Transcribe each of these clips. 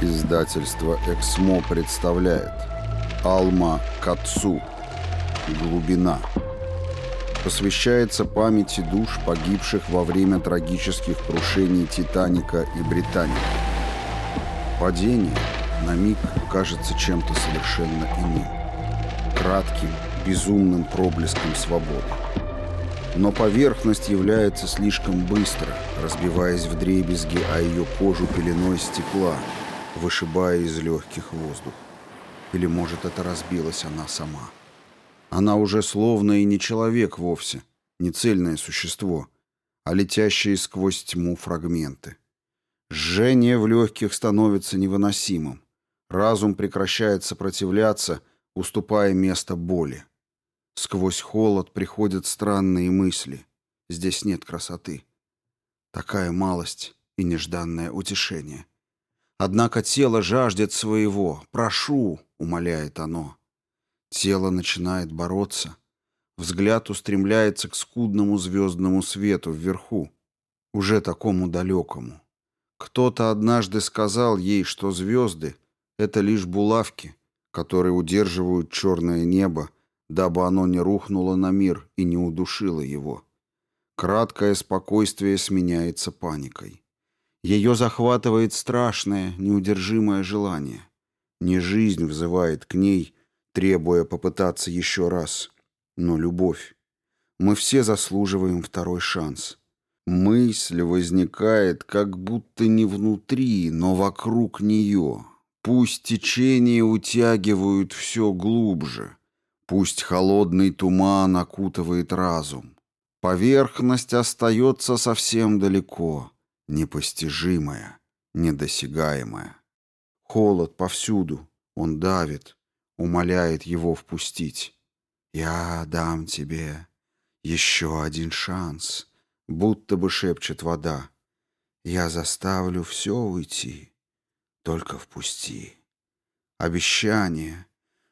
Издательство «Эксмо» представляет Алма Кацу «Глубина» посвящается памяти душ, погибших во время трагических крушений «Титаника» и «Британика». Падение на миг кажется чем-то совершенно иным. Кратким, безумным проблеском свободы. Но поверхность является слишком быстро, разбиваясь в дребезги, а ее кожу пеленой стекла – вышибая из легких воздух. Или, может, это разбилась она сама. Она уже словно и не человек вовсе, не цельное существо, а летящие сквозь тьму фрагменты. Жжение в легких становится невыносимым. Разум прекращает сопротивляться, уступая место боли. Сквозь холод приходят странные мысли. Здесь нет красоты. Такая малость и нежданное утешение — Однако тело жаждет своего. Прошу, умоляет оно. Тело начинает бороться. Взгляд устремляется к скудному звездному свету вверху, уже такому далекому. Кто-то однажды сказал ей, что звезды — это лишь булавки, которые удерживают черное небо, дабы оно не рухнуло на мир и не удушило его. Краткое спокойствие сменяется паникой. Ее захватывает страшное, неудержимое желание. Не жизнь взывает к ней, требуя попытаться еще раз, но любовь. Мы все заслуживаем второй шанс. Мысль возникает как будто не внутри, но вокруг нее. Пусть течения утягивают все глубже. Пусть холодный туман окутывает разум. Поверхность остается совсем далеко непостижимая, недосягаемое. Холод повсюду, он давит, умоляет его впустить. «Я дам тебе еще один шанс», — будто бы шепчет вода. «Я заставлю все уйти, только впусти». Обещание.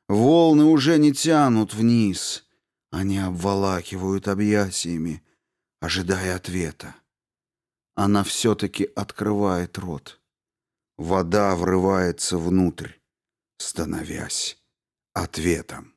Волны уже не тянут вниз, они обволакивают объятиями, ожидая ответа она все-таки открывает рот. Вода врывается внутрь, становясь ответом.